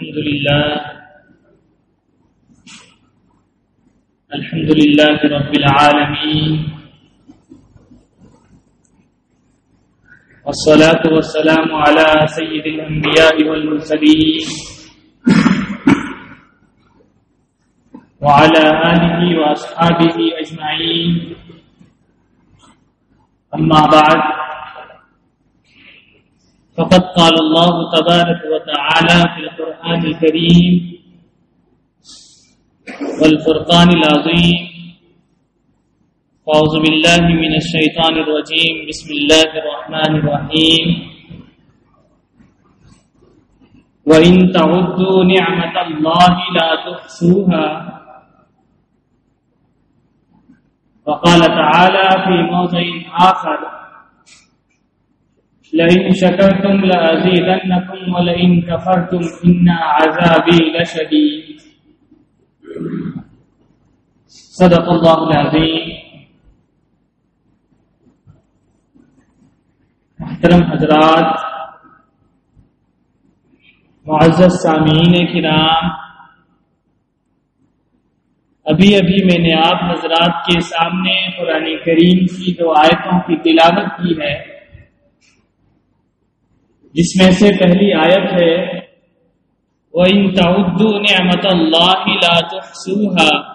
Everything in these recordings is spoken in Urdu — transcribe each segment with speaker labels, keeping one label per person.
Speaker 1: الحمد لله. الحمد لله رب العالمين. والصلاة والسلام على سيد الأنبياء والمرسلين. وعلى آله وأصحابه أجمعين. أما بعد فقد قال الله تبارك وتعالى في القرآن الكريم والفرقان العظيم. فأعوذ بالله من الشيطان الرجيم. بسم الله الرحمن الرحيم. وإن تعدوا نعمة الله لا تحصوها. وقال تعالى في موضع آخر لئن شكرتم لأزيدنكم ولئن كفرتم إن عذابي لشديد صدق الله العظيم محترم حضرات، معزز سامعین کرام، ابھی ابھی میں نے آپ حضرات کے سامنے قرآن کریم کی دو آیتوں کی تلاوت کی ہے۔ جس میں سے پہلی آیت ہے، وَإِن تَعُدُّوا نِعْمَةَ اللَّهِ لَا تُحْصُوهَا۔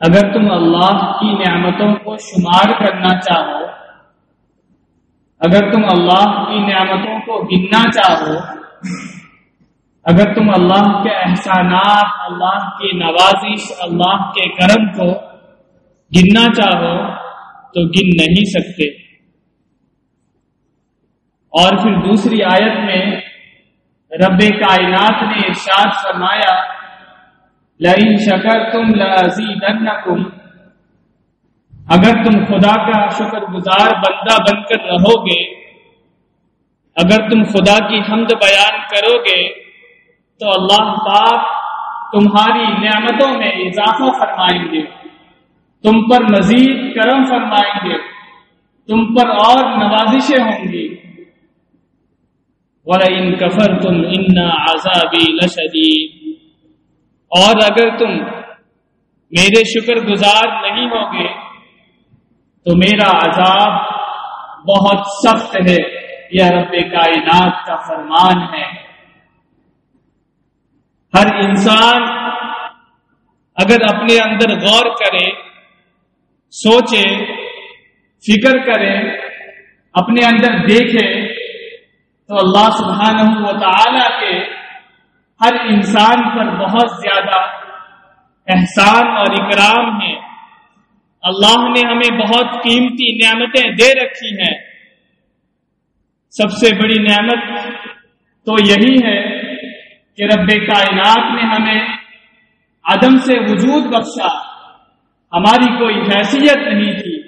Speaker 1: اگر تم اللہ کی نعمتوں کو شمار کرنا چاہو، اگر تم اللہ کی نعمتوں کو گننا چاہو، اگر تم اللہ کے احسانات، اللہ کی نوازش، اللہ کے کرم کو گننا چاہو، تو گن نہیں سکتے۔ اور پھر دوسری آیت میں رب کائنات نے ارشاد فرمایا، لئن شکر تم لذیذنکم اگر تم خدا کا شکر گزار بندہ بن کر رہو گے اگر تم خدا کی حمد بیان کرو گے تو اللہ پاک تمہاری نعمتوں میں اضافہ فرمائیں گے۔ تم پر مزید کرم فرمائیں گے۔ تم پر اور نوازشیں ہوں گی۔ وَلَئِن كَفَرْتُمْ إِنَّا عَذَابِي لَشَدِيدٌ۔ اور اگر تم میرے شکر گزار نہیں ہوگے، تو میرا عذاب بہت سخت ہے۔ یہ رب کائنات کا فرمان ہے۔ ہر انسان اگر اپنے اندر غور کرے، سوچے، فکر کرے، اپنے اندر دیکھے تو اللہ سبحانہ و تعالی کے ہر انسان پر بہت زیادہ احسان اور اکرام ہے۔ اللہ نے ہمیں بہت قیمتی نعمتیں دے رکھی ہیں۔ سب سے بڑی نعمت تو یہی ہے کہ رب کائنات نے ہمیں عدم سے وجود بخشا۔ ہماری کوئی حیثیت نہیں تھی۔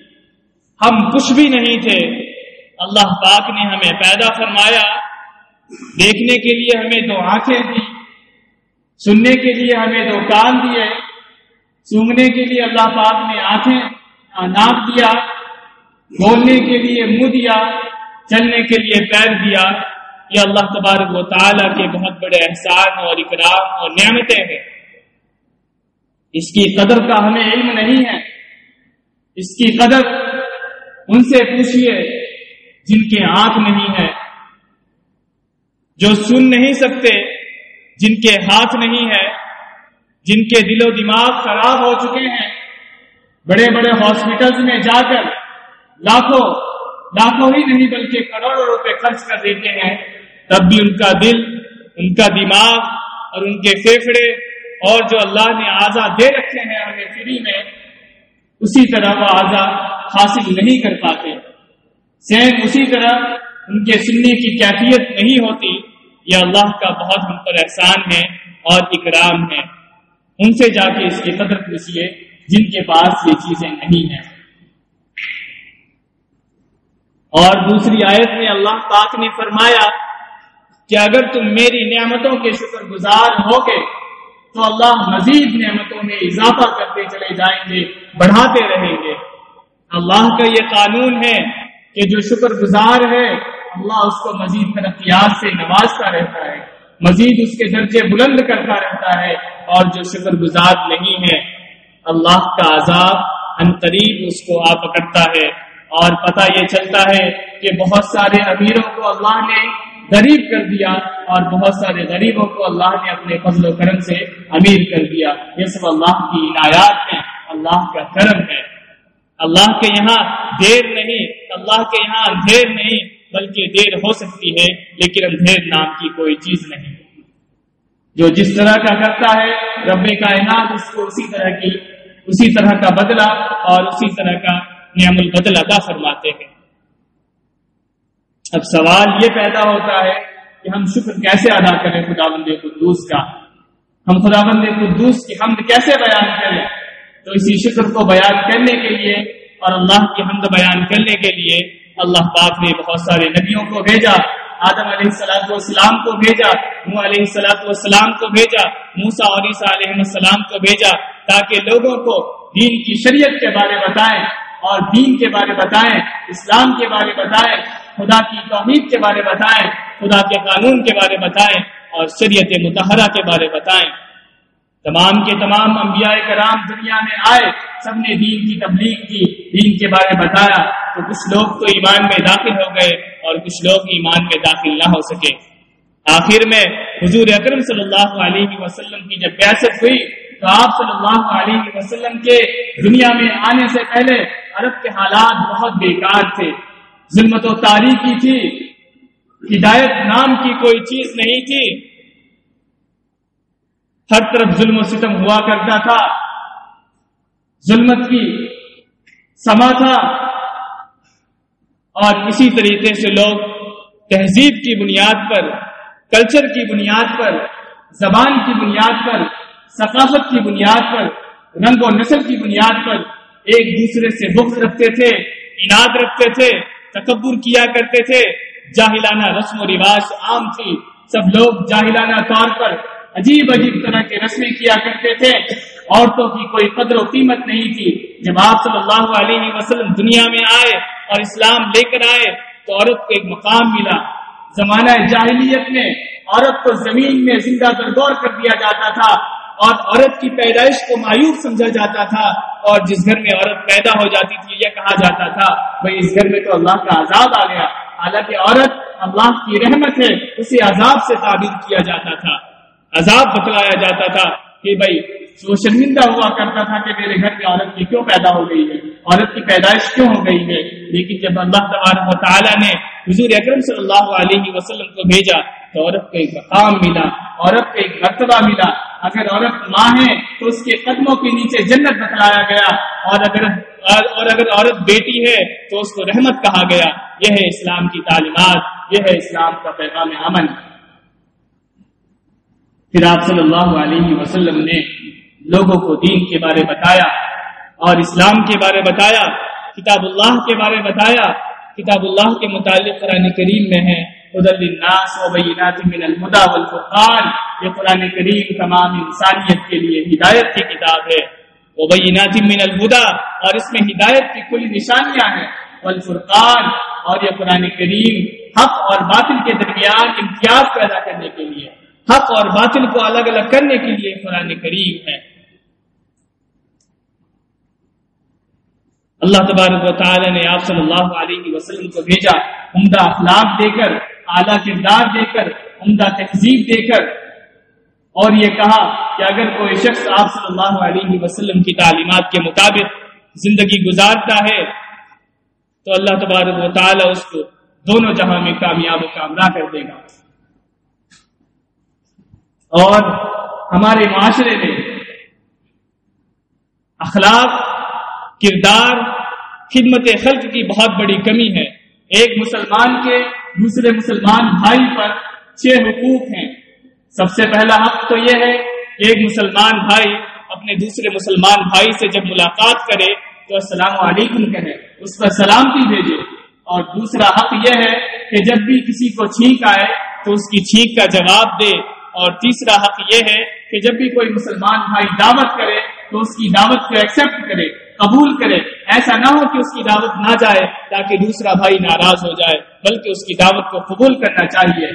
Speaker 1: ہم کچھ بھی نہیں تھے۔ اللہ پاک نے ہمیں پیدا فرمایا۔ دیکھنے کے لیے ہمیں دو آنکھیں دی، سننے کے لیے ہمیں دو کان دیے۔ سونگنے کے لیے اللہ پاک نے آنکھیں ناک دیا۔ بولنے کے لیے منہ دیا۔ چلنے کے لیے پیر دیا۔ یہ اللہ تبارک و تعالیٰ کے بہت بڑے احسان اور اکرام اور نعمتیں ہیں۔ اس کی قدر کا ہمیں علم نہیں ہے۔ اس کی قدر ان سے پوچھئے۔ جن کے آنکھ نہیں ہے جو سن نہیں سکتے، جن کے ہاتھ نہیں ہے جن کے دل و دماغ خراب ہو چکے ہیں، بڑے بڑے ہاسپٹلس میں جا کر لاکھوں لاکھوں ہی نہیں بلکہ کروڑوں روپے خرچ کر دیتے ہیں، تب بھی ان کا دل، ان کا دماغ اور ان کے فیفڑے اور جو اللہ نے آزا دے رکھے ہیں ہمیں فری میں، اسی طرح وہ آزا حاصل نہیں کر پاتے۔ سیم اسی طرح ان کے سننے کی کیفیت نہیں ہوتی، یہ اللہ کا بہت ہم پر احسان ہے اور اکرام ہے۔ ان سے جا کے اس کی قدر پوچھیے جن کے پاس یہ چیزیں نہیں ہیں۔ اور دوسری آیت میں اللہ پاک نے فرمایا کہ اگر تم میری نعمتوں کے شکر گزار ہوگے، تو اللہ مزید نعمتوں میں اضافہ کرتے چلے جائیں گے، بڑھاتے رہیں گے۔ اللہ کا یہ قانون ہے کہ جو شکر گزار ہے، اللہ اس کو مزید ترقیات سے نوازتا رہتا ہے، مزید اس کے درجے بلند کرتا رہتا ہے اور جو شکر گزار نہیں ہے، اللہ کا عذاب ان قریب اس کو آ پکڑتا ہے۔ اور پتہ یہ چلتا ہے کہ بہت سارے امیروں کو اللہ نے غریب کر دیا اور بہت سارے غریبوں کو اللہ نے اپنے فضل و کرم سے امیر کر دیا۔ یہ سب اللہ کی عنایات ہیں، اللہ کا کرم ہے۔ اللہ کے یہاں دیر نہیں اللہ کے یہاں اندھیر نہیں، بلکہ دیر ہو سکتی ہے، لیکن اندھیر نام کی کوئی چیز نہیں۔ جو جس طرح کا کرتا ہے، رب کائنات اس کو اسی طرح کی، اسی طرح کا بدلہ اور اسی طرح کا نعم البدل ادا فرماتے ہیں۔ اب سوال یہ پیدا ہوتا ہے کہ ہم شکر کیسے ادا کریں خدا بند قدوس کا؟ ہم خدا بند قدوس کی حمد کیسے بیان کریں؟ تو اسی شکر کو بیان کرنے کے لیے اور اللہ کی حمد بیان کرنے کے لیے اللہ پاک نے بہت سارے نبیوں کو بھیجا، آدم علیہ السلاۃ والسلام کو بھیجا منہ علیہ السلاۃ والسلام کو بھیجا موسا علیہ علیہ السلام کو بھیجا تاکہ لوگوں کو دین کی شریعت کے بارے بتائیں اور دین کے بارے بتائیں، اسلام کے بارے بتائیں، خدا کی توحید کے بارے بتائیں، خدا کے قانون کے بارے بتائیں اور شریعت متحرہ کے بارے بتائیں۔ تمام کے تمام انبیاء کرام دنیا میں آئے، سب نے دین کی تبلیغ کی، دین کے بارے بتایا، تو کچھ لوگ تو ایمان میں داخل ہو گئے اور کچھ لوگ ایمان میں داخل نہ ہو سکے۔ آخر میں حضور اکرم صلی اللہ علیہ وسلم کی جب بیاست ہوئی، تو آپ صلی اللہ علیہ وسلم کے دنیا میں آنے سے پہلے عرب کے حالات بہت بیکار تھے۔ ظلمت و تاریخی تھی، ہدایت نام کی کوئی چیز نہیں تھی۔ ہر طرف ظلم و ستم ہوا کرتا تھا۔ ظلمت کی سما تھا۔ اور اسی طریقے سے لوگ تہذیب کی بنیاد پر، کلچر کی بنیاد پر، زبان کی بنیاد پر، ثقافت کی بنیاد پر، رنگ و نسل کی بنیاد پر ایک دوسرے سے بغض رکھتے تھے، انعد رکھتے تھے، تکبر کیا کرتے تھے۔ جاہلانہ رسم و رواج عام تھی۔ سب لوگ جاہلانہ طور پر عجیب عجیب طرح کے رسمیں کیا کرتے تھے۔ عورتوں کی کوئی قدر و قیمت نہیں تھی۔ جب آپ صلی اللہ علیہ وسلم دنیا میں آئے اور اسلام لے کر آئے تو عورت کو ایک مقام ملا۔ زمانہ جاہلیت میں عورت کو زمین میں زندہ درگور کر دیا جاتا تھا اور عورت کی پیدائش کو مایوب سمجھا جاتا تھا اور جس گھر میں عورت پیدا ہو جاتی تھی یہ کہا جاتا تھا بھائی اس گھر میں تو اللہ کا عذاب آ گیا۔ حالانکہ عورت اللہ کی رحمت ہے، اسے عذاب سے تعبیر کیا جاتا تھا۔ عذاب بتلایا جاتا تھا کہ بھائی وہ شرمندہ ہوا کرتا تھا کہ میرے گھر میں عورت کی کیوں پیدا ہو گئی ہے؟ عورت کی پیدائش کیوں ہو گئی ہے؟ لیکن جب اللہ تبارک و تعالیٰ نے حضور اکرم صلی اللہ علیہ وسلم کو بھیجا، تو عورت کو ایک مقام ملا، عورت کو ایک مرتبہ ملا۔ اگر عورت ماں ہے، تو اس کے قدموں کے نیچے جنت بتلایا گیا۔ اور اگر اور اگر عورت بیٹی ہے، تو اس کو رحمت کہا گیا۔ یہ ہے اسلام کی تعلیمات، یہ ہے اسلام کا پیغام امن پھر آپ صلی اللہ علیہ وسلم نے لوگوں کو دین کے بارے بتایا اور اسلام کے بارے بتایا، کتاب اللہ کے بارے بتایا۔ کتاب اللہ کے متعلق قرآن کریم میں ہے الناس من المدا والفرقان یہ قرآن کریم تمام انسانیت کے لیے ہدایت کی کتاب ہے۔ وبینات من الہدا اور اس میں ہدایت کی کل نشانیاں ہیں۔ والفرقان، اور یہ قرآن کریم حق اور باطل کے درمیان امتیاز پیدا کرنے کے لیے۔ حق اور باطل کو الگ الگ کرنے کے لیے قرآن کریم ہے۔ اللہ تبارک و تعالی نے آپ صلی اللہ علیہ وسلم کو بھیجا، عمدہ اخلاق دے کر، اعلیٰ کردار دے کر، عمدہ تہذیب دے کر۔ اور یہ کہا کہ اگر کوئی شخص آپ صلی اللہ علیہ وسلم کی تعلیمات کے مطابق زندگی گزارتا ہے، تو اللہ تبارک و تعالی اس کو دونوں جہاں میں کامیاب و کامرہ کر دے گا۔ اور ہمارے معاشرے میں اخلاق، کردار، خدمت خلق کی بہت بڑی کمی ہے۔ ایک مسلمان کے دوسرے مسلمان بھائی پر چھ حقوق ہیں۔ سب سے پہلا حق تو یہ ہے کہ ایک مسلمان بھائی اپنے دوسرے مسلمان بھائی سے جب ملاقات کرے تو السلام علیکم کہے، اس پر سلامتی بھیجے۔ اور دوسرا حق یہ ہے کہ جب بھی کسی کو چھینک آئے تو اس کی چھینک کا جواب دے۔ اور تیسرا حق یہ ہے کہ جب بھی کوئی مسلمان بھائی دعوت کرے تو اس کی دعوت کو ایکسپٹ کرے، قبول کرے۔ ایسا نہ ہو کہ اس کی دعوت نہ جائے تاکہ دوسرا بھائی ناراض ہو جائے، بلکہ اس کی دعوت کو قبول کرنا چاہیے۔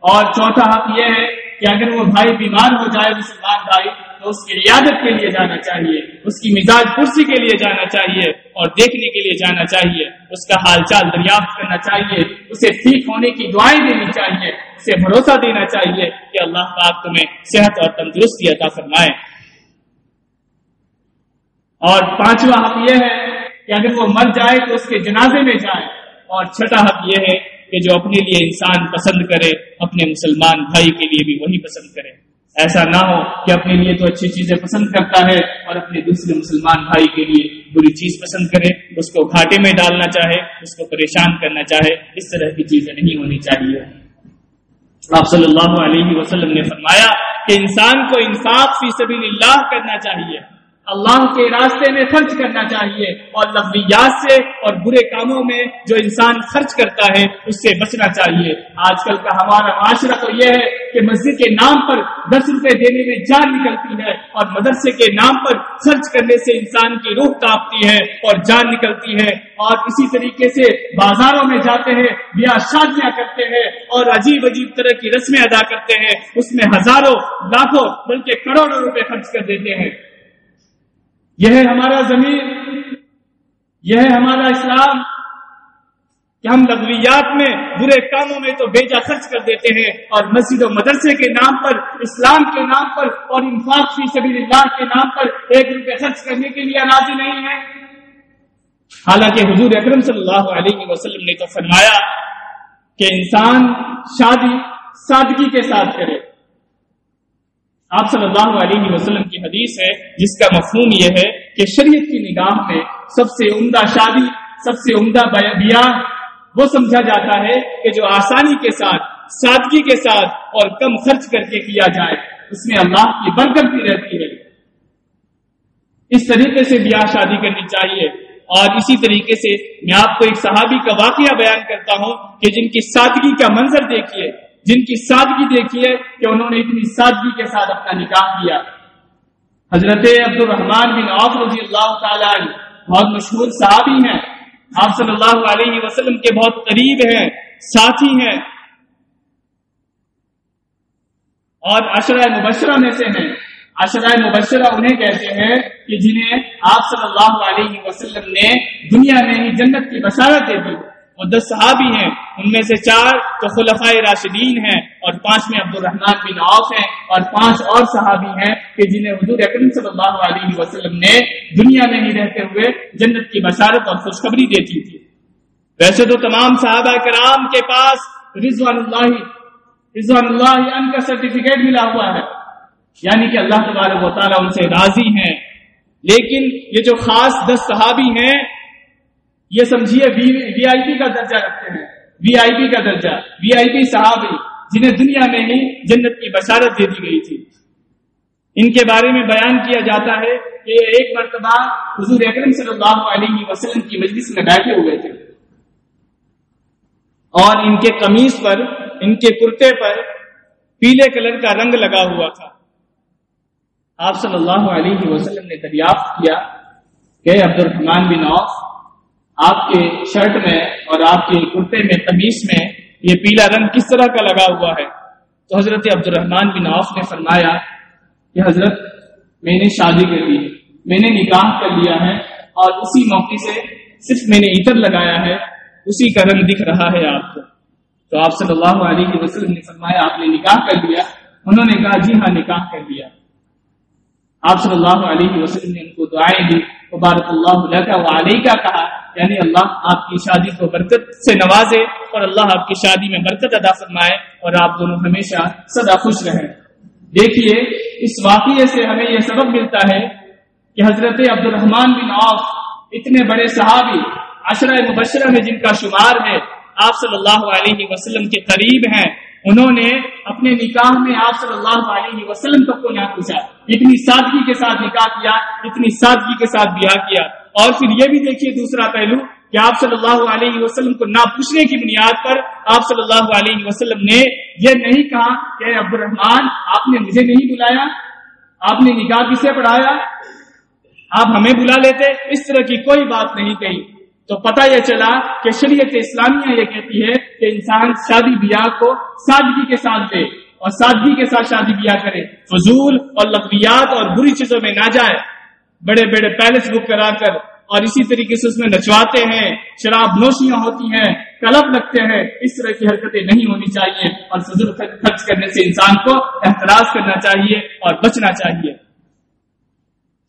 Speaker 1: اور چوتھا حق یہ ہے کہ اگر وہ بھائی بیمار ہو جائے مسلمان بھائی، تو اس کی عیادت کے لیے جانا چاہیے، اس کی مزاج کرسی کے لیے جانا چاہیے اور دیکھنے کے لیے جانا چاہیے۔ اس کا حال چال دریافت کرنا چاہیے، اسے ٹھیک ہونے کی دعائیں دینی چاہیے۔ اسے بھروسہ دینا چاہیے کہ اللہ پاک تمہیں صحت اور تندرستی عطا فرمائے۔ اور پانچواں حق یہ ہے کہ اگر وہ مر جائے تو اس کے جنازے میں جائے۔ اور چھٹا حق یہ ہے کہ جو اپنے لیے انسان پسند کرے، اپنے مسلمان بھائی کے لیے بھی وہی پسند کرے۔ ایسا نہ ہو کہ اپنے لیے تو اچھی چیزیں پسند کرتا ہے اور اپنے دوسرے مسلمان بھائی کے لیے بری چیز پسند کرے۔ اس کو گھاٹے میں ڈالنا چاہے، اس کو پریشان کرنا چاہے، اس طرح کی چیزیں نہیں ہونی چاہیے۔ آپ صلی اللہ علیہ وسلم نے فرمایا کہ انسان کو انصاف فی سبیل اللہ کرنا چاہیے۔ اللہ کے راستے میں خرچ کرنا چاہیے اور لفظیات سے اور برے کاموں میں جو انسان خرچ کرتا ہے اس سے بچنا چاہیے۔ آج کل کا ہمارا معاشرہ تو یہ ہے کہ مسجد کے نام پر دس روپے دینے میں جان نکلتی ہے اور مدرسے کے نام پر خرچ کرنے سے انسان کی روح کاپتی ہے اور جان نکلتی ہے۔ اور اسی طریقے سے بازاروں میں جاتے ہیں، بیاہ شادیاں کرتے ہیں اور عجیب عجیب طرح کی رسمیں ادا کرتے ہیں۔ اس میں ہزاروں، لاکھوں، بلکہ کروڑوں روپے خرچ کر دیتے ہیں۔ یہ ہے ہمارا زمین یہ ہے ہمارا اسلام۔ کہ ہم لغویات میں برے کاموں میں تو بیجا خرچ کر دیتے ہیں اور مسجد و مدرسے کے نام پر، اسلام کے نام پر اور انفاق فی سبیل اللہ کے نام پر ایک روپے خرچ کرنے کے لیے راضی نہیں ہے حالانکہ حضور اکرم صلی اللہ علیہ وسلم نے تو فرمایا کہ انسان شادی سادگی کے ساتھ کرے۔ آپ صلی اللہ علیہ وسلم کی حدیث ہے، جس کا مفہوم یہ ہے کہ شریعت کی نگاہ میں سب سے عمدہ شادی، سب سے عمدہ بیاہ، وہ سمجھا جاتا ہے کہ جو آسانی کے ساتھ سادگی کے ساتھ اور کم خرچ کر کے کیا جائے، اس میں اللہ کی برکت بھی رہتی ہے۔ اس طریقے سے بیاہ شادی کرنی چاہیے۔ اور اسی طریقے سے میں آپ کو ایک صحابی کا واقعہ بیان کرتا ہوں کہ جن کی سادگی کا منظر دیکھیے۔ جن کی سادگی دیکھیے کہ انہوں نے اتنی سادگی کے ساتھ اپنا نکاح کیا۔ حضرت عبد الرحمان بن عوف رضی اللہ تعالی بہت مشہور صحابی ہیں۔ آپ صلی اللہ علیہ وسلم کے بہت قریب ہیں، ساتھی ہیں۔ اور اشرۂ مبشرہ میں سے ہیں۔ اشرۂ مبشرہ انہیں کہتے ہیں کہ جنہیں آپ صلی اللہ علیہ وسلم نے دنیا میں ہی جنت کی بشارت دے دی۔ وہ دس صحابی ہیں، ان میں سے چار تو خلفۂ راشدین ہیں اور پانچ میں عبد الرحمان بن عوف ہیں اور پانچ اور صحابی ہیں کہ جنہیں حضور اکرم صلی اللہ علیہ وسلم نے دنیا میں ہی رہتے ہوئے جنت کی بشارت اور خوشخبری دیتی تھی۔ ویسے تو تمام صحابہ کرام کے پاس رضوان اللہ رضوان اللہ ان کا سرٹیفکیٹ ملا ہوا ہے۔ یعنی کہ اللہ تبارک و تعالیٰ ان سے راضی ہیں۔ لیکن یہ جو خاص دس صحابی ہیں یہ سمجھیے وی آئی پی کا درجہ رکھتے ہیں۔ وی آئی پی کا درجہ۔ وی آئی پی صحابی جنہیں دنیا میں ہی جنت کی بشارت دے دی گئی تھی۔ ان کے بارے میں بیان کیا جاتا ہے کہ ایک مرتبہ حضور اکرم صلی اللہ علیہ وسلم کی مجلس میں بیٹھے ہوئے تھے۔ اور ان کے قمیص پر، ان کے کرتے پر پیلے کلر کا رنگ لگا ہوا تھا۔ آپ صلی اللہ علیہ وسلم نے دریافت کیا کہ عبد الرحمان بن عوف آپ کے شرٹ میں اور آپ کے کرتے میں تمیز میں یہ پیلا رنگ کس طرح کا لگا ہوا ہے؟ تو حضرت عبد الرحمان بن عوف نے فرمایا کہ حضرت، میں نے شادی کر لی میں نے نکاح کر لیا ہے اور اسی موقع سے صرف میں نے عطر لگایا ہے، اسی کا رنگ دکھ رہا ہے آپ کو۔ تو آپ صلی اللہ علیہ وسلم نے فرمایا، آپ نے نکاح کر لیا، انہوں نے کہا جی ہاں نکاح کر لیا۔ آپ صلی اللہ علیہ وسلم نے ان کو دعائیں دی مبارک اللہ علیہ کا کہا یعنی اللہ آپ کی شادی کو برکت سے نوازے اور اللہ آپ کی شادی میں برکت ادا فرمائے اور آپ دونوں ہمیشہ سدا خوش رہیں۔ دیکھیے، اس واقعے سے ہمیں یہ سبق ملتا ہے کہ حضرت عبد الرحمان بن عوف، اتنے بڑے صحابی، عشرہ مبشرہ میں جن کا شمار ہے، آپ صلی اللہ علیہ وسلم کے قریب ہیں۔ انہوں نے اپنے نکاح میں آپ صلی اللہ علیہ وسلم تک کو نہ پوچھا، اتنی سادگی کے ساتھ نکاح کیا، اتنی سادگی کے ساتھ بیاہ کیا۔ اور پھر یہ بھی دیکھیے دوسرا پہلو کہ آپ صلی اللہ علیہ وسلم کو نہ پوچھنے کی بنیاد پر آپ صلی اللہ علیہ وسلم نے یہ نہیں کہا کہ عبد الرحمان آپ نے مجھے نہیں بلایا، آپ نے نکاح کسے پڑھایا؟ آپ ہمیں بلا لیتے، اس طرح کی کوئی بات نہیں کہی۔ تو پتہ یہ چلا کہ شریعت اسلامیہ یہ کہتی ہے کہ انسان شادی بیاہ کو سادگی کے ساتھ دے اور سادگی کے ساتھ شادی بیاہ کرے۔ فضول اور لغویات اور بری چیزوں میں نہ جائے۔ بڑے بڑے پیلس بک کرا کر اور اسی طریقے سے اس میں نچواتے ہیں، شراب نوشیاں ہوتی ہیں، کلب لگتے ہیں۔ اس طرح کی حرکتیں نہیں ہونی چاہیے اور فضول خرچ کرنے سے انسان کو احتراج کرنا چاہیے اور بچنا چاہیے۔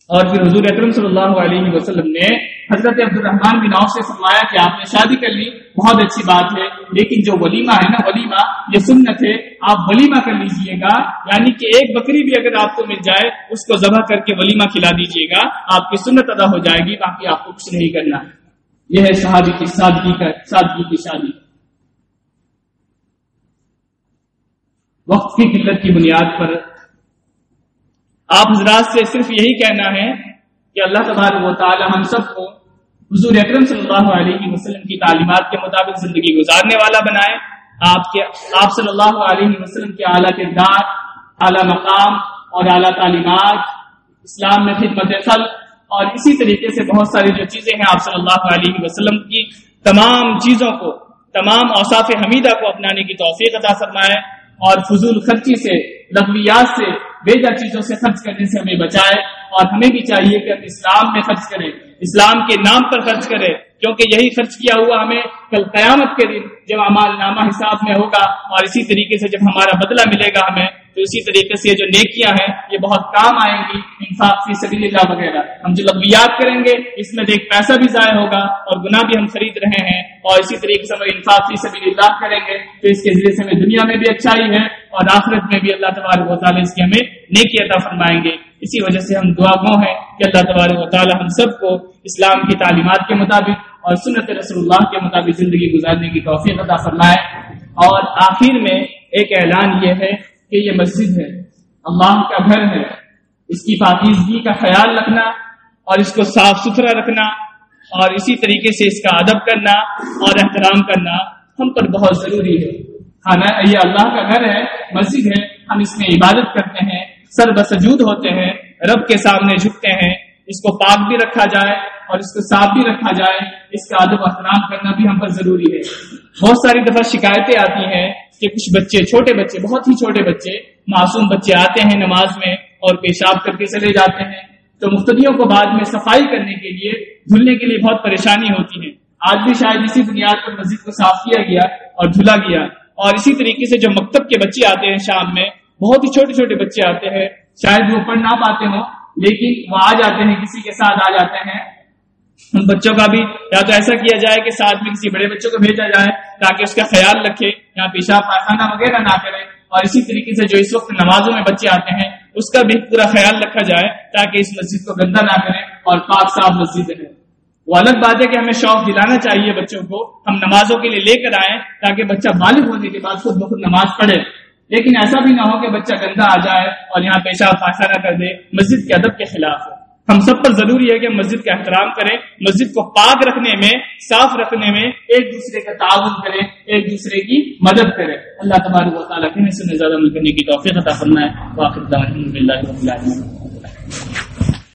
Speaker 1: اور پھر حضور اکرم صلی اللہ علیہ وسلم نے حضرت عبد الرحمان بن عوف سے فرمایا کہ آپ نے شادی کر لی، بہت اچھی بات ہے، لیکن جو ولیمہ ہے نا، ولیمہ، یہ سنت ہے، آپ ولیمہ کر لیجیے گا یعنی کہ ایک بکری بھی اگر آپ کو مل جائے، اس کو ذبح کر کے ولیمہ کھلا دیجیے گا، آپ کی سنت ادا ہو جائے گی، باقی آپ کو کچھ نہیں کرنا۔ ہے یہ ہے صحابی کی سادگی کا سادگی کی شادی۔ وقت کی قلت کی بنیاد پر آپ حضرات سے صرف یہی کہنا ہے کہ اللہ تبارک و تعالی ہم سب کو حضور اکرم صلی اللہ علیہ وسلم کی تعلیمات کے مطابق زندگی گزارنے والا بنائے، آپ کے آپ صلی اللہ علیہ وسلم کے اعلیٰ کردار، اعلیٰ مقام اور اعلیٰ تعلیمات، اسلام میں خدمت خلق اور اسی طریقے سے بہت ساری جو چیزیں ہیں آپ صلی اللہ علیہ وسلم کی، تمام چیزوں کو، تمام اوصاف حمیدہ کو اپنانے کی توفیق عطا فرمائے اور فضول خرچی سے، لغویات سے بےجا چیزوں سے خرچ کرنے سے ہمیں بچائے اور ہمیں بھی چاہیے کہ ہم اسلام میں خرچ کریں، اسلام کے نام پر خرچ کریں، کیونکہ یہی خرچ کیا ہوا ہمیں کل قیامت کے دن جب امال نامہ حساب میں ہوگا اور اسی طریقے سے جب ہمارا بدلہ ملے گا ہمیں تو اسی طریقے سے جو نیکیاں ہیں یہ بہت کام آئیں گی انصاف فی سبیل اللہ وغیرہ۔ ہم جو لغویات کریں گے، اس میں دیکھ پیسہ بھی ضائع ہوگا اور گناہ بھی ہم خرید رہے ہیں اور اسی طریقے سے ہم انصاف فی سبیل اللہ کریں گے۔ تو اس کے ذریعے سے ہمیں دنیا میں بھی اچھائی ہے اور آخرت میں بھی اللہ تبارک و تعالیٰ اس کی ہمیں نیکی عطا فرمائیں گے۔ اسی وجہ سے ہم دعا گو ہیں کہ اللہ تبارک و تعالیٰ ہم سب کو اسلام کی تعلیمات کے مطابق اور سنت رسول اللہ کے مطابق زندگی گزارنے کی توفیق عطا فرمائے۔ اور آخر میں ایک اعلان یہ ہے کہ یہ مسجد ہے، اللہ کا گھر ہے، اس کی پاکیزگی کا خیال رکھنا اور اس کو صاف ستھرا رکھنا اور اسی طریقے سے اس کا ادب کرنا اور احترام کرنا ہم پر بہت ضروری ہے۔ کھانا یہ اللہ کا گھر ہے، مسجد ہے، ہم اس میں عبادت کرتے ہیں، سر بسجود ہوتے ہیں، رب کے سامنے جھکتے ہیں، اس کو پاک بھی رکھا جائے اور اس کو صاف بھی رکھا جائے، اس کا ادب احترام کرنا بھی ہم پر ضروری ہے۔ بہت ساری دفعہ شکایتیں آتی ہیں کہ کچھ بچے، چھوٹے بچے، بہت ہی چھوٹے بچے معصوم بچے آتے ہیں نماز میں اور پیشاب کر کے چلے جاتے ہیں۔ تو مختلفوں کو بعد میں صفائی کرنے کے لیے دھلنے کے لیے بہت پریشانی ہوتی ہے۔ آج بھی شاید اسی بنیاد پر مسجد کو صاف کیا گیا اور دھلا گیا۔ اور اسی طریقے سے جو مکتب کے بچے آتے ہیں شام میں، بہت ہی چھوٹے چھوٹے بچے آتے ہیں۔ شاید وہ پڑھ نہ پاتے ہوں، لیکن وہ آ جاتے ہیں، کسی کے ساتھ آ جاتے ہیں۔ ان بچوں کا بھی یا تو ایسا کیا جائے کہ ساتھ میں کسی بڑے بچوں کو بھیجا جائے تاکہ اس کا خیال رکھے۔ یا پیشاب پاخانہ وغیرہ نہ کرے اور اسی طریقے سے جو اس وقت نمازوں میں بچے آتے ہیں، اس کا بھی پورا خیال رکھا جائے تاکہ اس مسجد کو گندا نہ کرے اور پاک صاف مسجد رہے۔ وہ الگ بات ہے کہ ہمیں شوق دلانا چاہیے بچوں کو۔ ہم نمازوں کے لیے لے کر آئیں تاکہ بچہ بالغ ہونے کے بعد خود بخود نماز پڑھے۔ لیکن ایسا بھی نہ ہو کہ بچہ گندا آ جائے اور یہاں پیشاب پاخانہ کر دے، مسجد کے ادب کے خلاف ہو۔ ہم سب پر ضروری ہے کہ مسجد کا احترام کریں، مسجد کو پاک رکھنے میں، صاف رکھنے میں ایک دوسرے کا تعاون کریں، ایک دوسرے کی مدد کریں۔ اللہ تبارک و تعالیٰ سے زیادہ کرنے کی توفیق عطا فرمائے۔ واقع